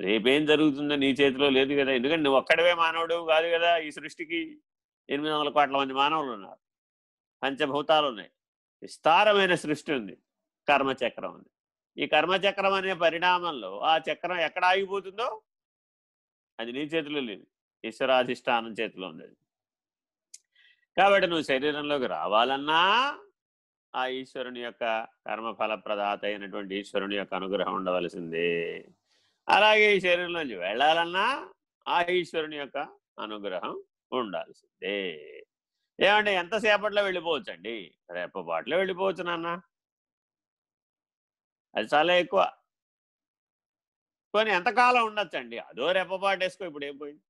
రేపేం జరుగుతుందో నీ చేతిలో లేదు కదా. ఎందుకంటే నువ్వు ఒక్కడవే మానవుడు కాదు కదా. ఈ సృష్టికి ఎనిమిది వందల కోట్ల మంది మానవులు ఉన్నారు. పంచభూతాలు ఉన్నాయి. విస్తారమైన సృష్టి ఉంది. కర్మచక్రం ఉంది. ఈ కర్మచక్రం అనే పరిణామంలో ఆ చక్రం ఎక్కడ ఆగిపోతుందో అది నీ చేతిలో లేదు. ఈశ్వరాధిష్టానం చేతిలో ఉంది కాబట్టి నువ్వు శరీరంలోకి రావాలన్నా ఆ ఈశ్వరుని యొక్క కర్మఫల ప్రదాత అయినటువంటి ఈశ్వరుని యొక్క అనుగ్రహం ఉండవలసిందే. అలాగే ఈ శరీరంలోంచి వెళ్ళాలన్నా ఆ ఈశ్వరుని యొక్క అనుగ్రహం ఉండాల్సిందే. ఏమంటే ఎంతసేపట్లో వెళ్ళిపోవచ్చు అండి రేపపాట్లో వెళ్ళిపోవచ్చు నాన్న. అది చాలా ఎక్కువ. కొని ఎంతకాలం ఉండొచ్చండి? అదో రెప్పపాటు వేసుకో ఇప్పుడు ఏం పోయింది?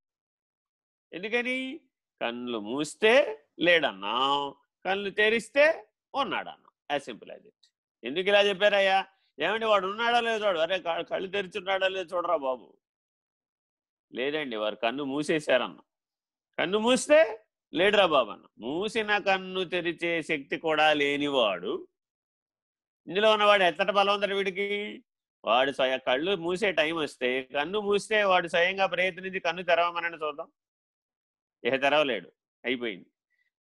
ఎందుకని? కళ్ళు మూస్తే లేడన్నాం. కళ్ళు తెరిస్తే ఉన్నాడన్నాం. As simple as it. ఎందుకు ఇలా చెప్పారయ్యా? ఏమండి వాడు ఉన్నాడా లేదో చూడు. అరే కళ్ళు తెరిచున్నాడా లేదు చూడరా బాబు. లేదండి వారు కన్ను మూసేశారన్న. కన్ను మూస్తే లేడురా బాబు అన్న మూసిన కన్ను తెరిచే శక్తి కూడా లేనివాడు. ఇందులో ఉన్నవాడు ఎత్తట బలవంతుడు వీడికి? వాడు స్వయ కళ్ళు మూసే టైం వస్తే కన్ను మూస్తే వాడు స్వయంగా ప్రయత్నించి కన్ను తెరవమనని చూద్దాం. ఇక తెరవలేడు. అయిపోయింది.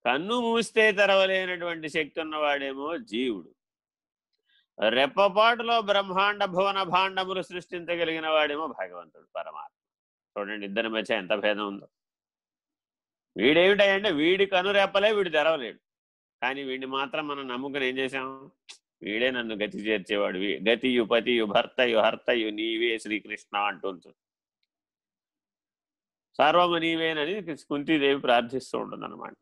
కన్ను మూస్తే తెరవలేనటువంటి శక్తి ఉన్నవాడేమో జీవుడు. రెప్పపాటులో బ్రహ్మాండ భువన భాండములు సృష్టించగలిగిన వాడేమో భగవంతుడు పరమాత్మ. చూడండి ఇద్దరి మధ్య ఎంత భేదం ఉందో. వీడేమిటంటే వీడి కను రెప్పలే వీడు తెరవలేడు. కానీ వీడిని మాత్రం మనం నమ్ముకుని ఏం చేశాం? వీడే నన్ను గతి చేర్చేవాడు. గతి యుపతి యుభర్త భర్తయు హర్తయు నీవే శ్రీకృష్ణ అంటుంది సర్వము నీవేనని కుంతీదేవి ప్రార్థిస్తూ ఉంటుంది అనమాట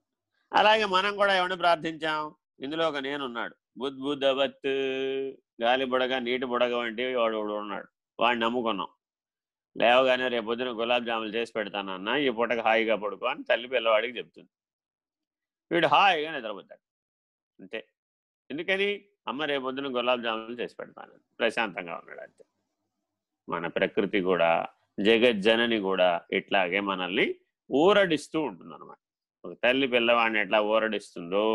అలాగే మనం కూడా ఏమని ప్రార్థించాం? ఇందులో ఒక నేనున్నాడు. బుద్బుద్ధవత్ గాలి బుడగ నీటి బుడగ వంటి వాడు ఉన్నాడు. వాడిని నమ్ముకున్నాం. లేవగానే రేపు పొద్దున గులాబ్ జాములు చేసి పెడతానన్న ఈ పూటకు హాయిగా పడుకో అని తల్లి పిల్లవాడికి చెప్తుంది. వీడు హాయిగా నిద్రపోతాడు. అంతే. ఎందుకని? అమ్మ రేపు పొద్దున గులాబ్ జాములు చేసి పెడతాను. ప్రశాంతంగా ఉన్నాడు అంతే. మన ప్రకృతి కూడా జగజ్జనని కూడా ఇట్లాగే మనల్ని ఊరడిస్తూ ఉంటుంది అనమాట ఒక తల్లి పిల్లవాడిని ఎట్లా ఊరడిస్తుందో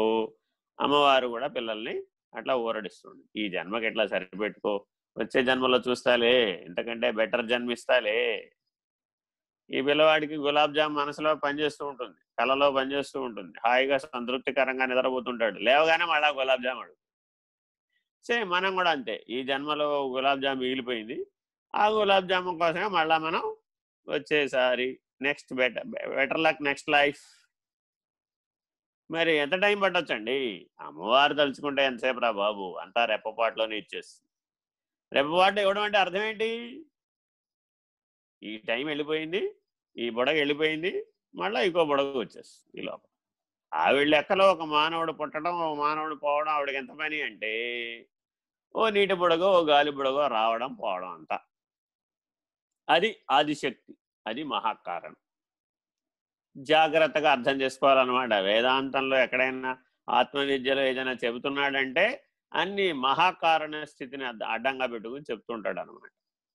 అమ్మవారు కూడా పిల్లల్ని అట్లా ఊరడిస్తుండు. ఈ జన్మకి ఎట్లా సరిపెట్టుకో? వచ్చే జన్మలో చూస్తాలే ఇంతకంటే బెటర్ జన్మిస్తాలే. ఈ పిల్లవాడికి గులాబ్ జామ్ మనసులో పనిచేస్తూ ఉంటుంది కళలో పనిచేస్తూ ఉంటుంది. హాయిగా సంతృప్తికరంగా నిద్రపోతుంటాడు. లేవగానే మళ్ళా గులాబ్ జామ్ అడుగు సేమ్ మనం కూడా అంతే ఈ జన్మలో గులాబ్ జామ్ మిగిలిపోయింది. ఆ గులాబ్ జామున్ కోసమే మళ్ళా మనం వచ్చేసారి. Next better better luck next life. మరి ఎంత టైం పట్టొచ్చండి? అమ్మవారు తలుచుకుంటే ఎంతసేపు రా బాబు? అంతా రెప్పపాటులోనే ఇచ్చేస్తుంది. రెప్పపాటు ఇవ్వడం అంటే అర్థం ఏంటి? ఈ టైం వెళ్ళిపోయింది ఈ బుడగ వెళ్ళిపోయింది మళ్ళీ ఇంకో బుడగ వచ్చేస్తుంది ఈ లోపల. ఆవిడ లెక్కలో ఒక మానవుడు పుట్టడం ఒక మానవుడు పోవడం ఆవిడకి ఎంత పని అంటే ఓ నీటి బుడగో ఓ గాలి బుడగో రావడం పోవడం అంతా. అది ఆదిశక్తి అది మహాకారణం. జాగ్రత్తగా అర్థం చేసుకోవాలన్నమాట. వేదాంతంలో ఎక్కడైనా ఆత్మవిద్యలో ఏదైనా చెబుతున్నాడంటే అన్ని మహాకారణ స్థితిని అడ్డ- అడ్డంగా పెట్టుకుని చెప్తుంటాడు అనమాట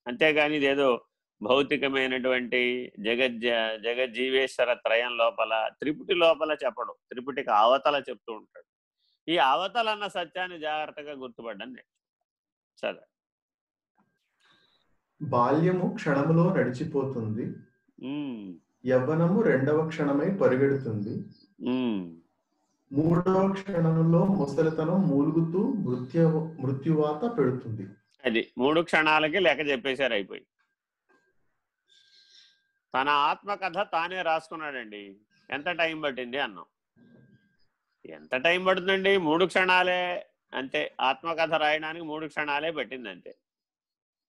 అంతేగాని ఇదేదో భౌతికమైనటువంటి జగజ్జ జగజ్జీవేశ్వర త్రయం లోపల త్రిపుటి లోపల చెప్పడు. త్రిపుటికి అవతల చెప్తూ ఉంటాడు. ఈ అవతల అన్న సత్యాన్ని జాగ్రత్తగా గుర్తుపడ్డాను చదవ బాల్యము క్షణములో నడిచిపోతుంది. యవ్వనము రెండవ క్షణమై పరిగెడుతుంది. మూడవ క్షణంలో ముసలితనం మూలుగుతూ మృత్యు మృత్యువాత పెడుతుంది. అది మూడు క్షణాలకి లెక్క చెప్పేశారు అయిపోయి తన ఆత్మకథ తానే రాసుకున్నాడండి. ఎంత టైం పట్టింది అన్నాం. ఎంత టైం పడుతుందండి? మూడు క్షణాలే అంతే. ఆత్మకథ రాయడానికి మూడు క్షణాలే పట్టింది అంతే.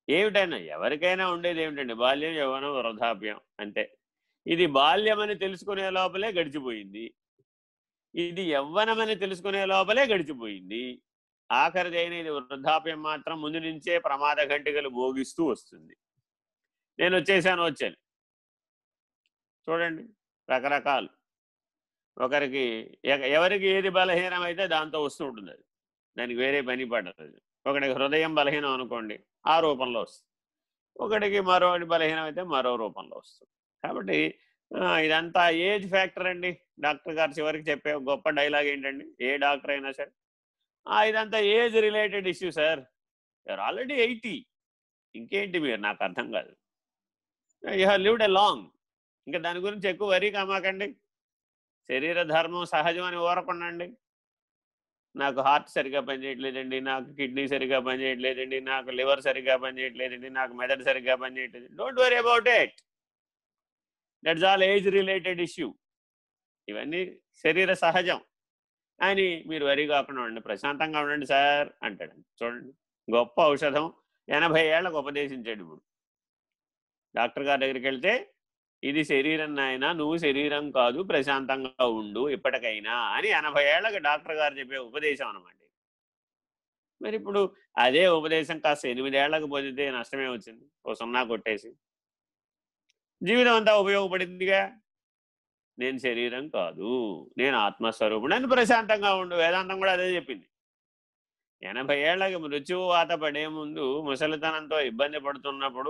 ఏమిటైనా ఎవరికైనా ఉండేది ఏమిటండి? బాల్యం యవ్వనం వృద్ధాప్యం అంతే. ఇది బాల్యం అని తెలుసుకునే లోపలే గడిచిపోయింది. ఇది యవ్వనమని తెలుసుకునే లోపలే గడిచిపోయింది. ఆఖరిదైన ఇది వృద్ధాప్యం మాత్రం ముందు నుంచే ప్రమాద ఘంటికలు భోగిస్తూ వస్తుంది. నేను వచ్చేసాను వచ్చాను. చూడండి రకరకాలు. ఒకరికి ఎవరికి ఏది బలహీనం అయితే దాంతో వస్తూ ఉంటుంది అది. దానికి వేరే పని పడదు అది. ఒకటికి హృదయం బలహీనం అనుకోండి ఆ రూపంలో వస్తుంది. ఒకటికి మరో బలహీనం అయితే మరో రూపంలో వస్తుంది. కాబట్టి ఇదంతా ఏజ్ ఫ్యాక్టర్ అండి. డాక్టర్ గారు చివరికి చెప్పే గొప్ప డైలాగ్ ఏంటండి? ఏ డాక్టర్ అయినా సరే. ఇదంతా age related issue sir. You're already eighty. ఇంకేంటి మీరు? నాకు అర్థం కాదు. You have lived a long. ఇంకా దాని గురించి ఎక్కువ వరీ కామాకండి. శరీర ధర్మం సహజం అని ఊరకుండండి. నాకు హార్ట్ సరిగా పనిచేయట్లేదండి. నాకు కిడ్నీ సరిగా పనిచేయట్లేదండి. నాకు లివర్ సరిగా పనిచేయట్లేదండి. నాకు మెదడు సరిగ్గా పనిచేయట్లేదు don't worry about it. That's all age related issue ఇవన్నీ శరీర సహజం. అని మీరు వరి కాకుండా ఉండండి ప్రశాంతంగా ఉండండి సార్ అంటాడు చూడండి గొప్ప ఔషధం. ఎనభై ఏళ్ళకు ఉపదేశించాడు ఇప్పుడు. డాక్టర్ గారి దగ్గరికి వెళ్తే ఇది శరీరం నాయన నువ్వు శరీరం కాదు ప్రశాంతంగా ఉండు ఇప్పటికైనా అని ఎనభై ఏళ్ళకి డాక్టర్ గారు చెప్పే ఉపదేశం అనమాట మరి ఇప్పుడు అదే ఉపదేశం కాస్త ఎనిమిదేళ్ళకు పొందితే నష్టమే వచ్చింది. ఓ సున్నా కొట్టేసి. జీవితం అంతా ఉపయోగపడిందిగా? నేను శరీరం కాదు. నేను ఆత్మస్వరూపుడు. అని ప్రశాంతంగా ఉండు. వేదాంతం కూడా అదే చెప్పింది. ఎనభై ఏళ్ళకి మృత్యువాత పడే ముందు ముసలితనంతో ఇబ్బంది పడుతున్నప్పుడు